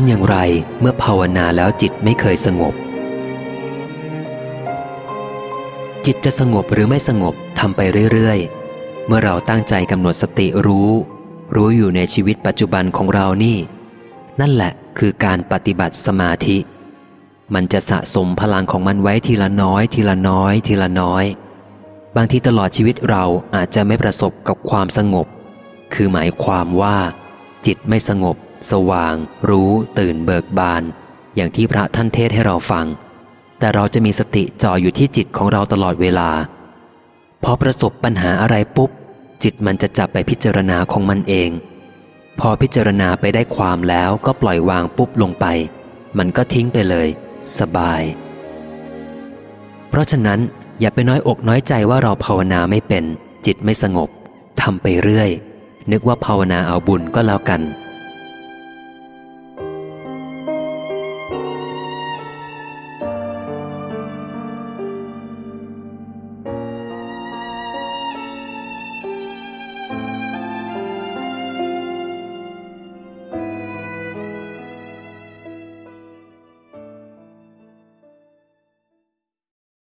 ำอย่างไรเมื่อภาวนาแล้วจิตไม่เคยสงบ จิตจะสงบหรือไม่สงบทำไปเรื่อยๆ เมื่อเราตั้งใจกำหนดสติรู้ รู้อยู่ในชีวิตปัจจุบันของเรานี่ นั่นแหละคือการปฏิบัติสมาธิ มันจะสะสมพลังของมันไว้ทีละน้อย ทีละน้อย ทีละน้อย บางทีตลอดชีวิตเราอาจจะไม่ประสบกับความสงบ คือหมายความว่า จิตไม่สงบ สว่าง รู้ ตื่นเบิกบาน อย่างที่พระท่านเทศให้เราฟัง แต่เราจะมีสติจ่ออยู่ที่จิตของเราตลอดเวลา พอประสบปัญหาอะไรปุ๊บ จิตมันจะจับไปพิจารณาของมันเอง พอพิจารณาไปได้ความแล้วก็ปล่อยวางปุ๊บลงไป มันก็ทิ้งไปเลย สบาย เพราะฉะนั้นอย่าไปน้อยอกน้อยใจว่าเราภาวนาไม่เป็น จิตไม่สงบทำไปเรื่อยนึกว่าภาวนาเอาบุญก็แล้วกัน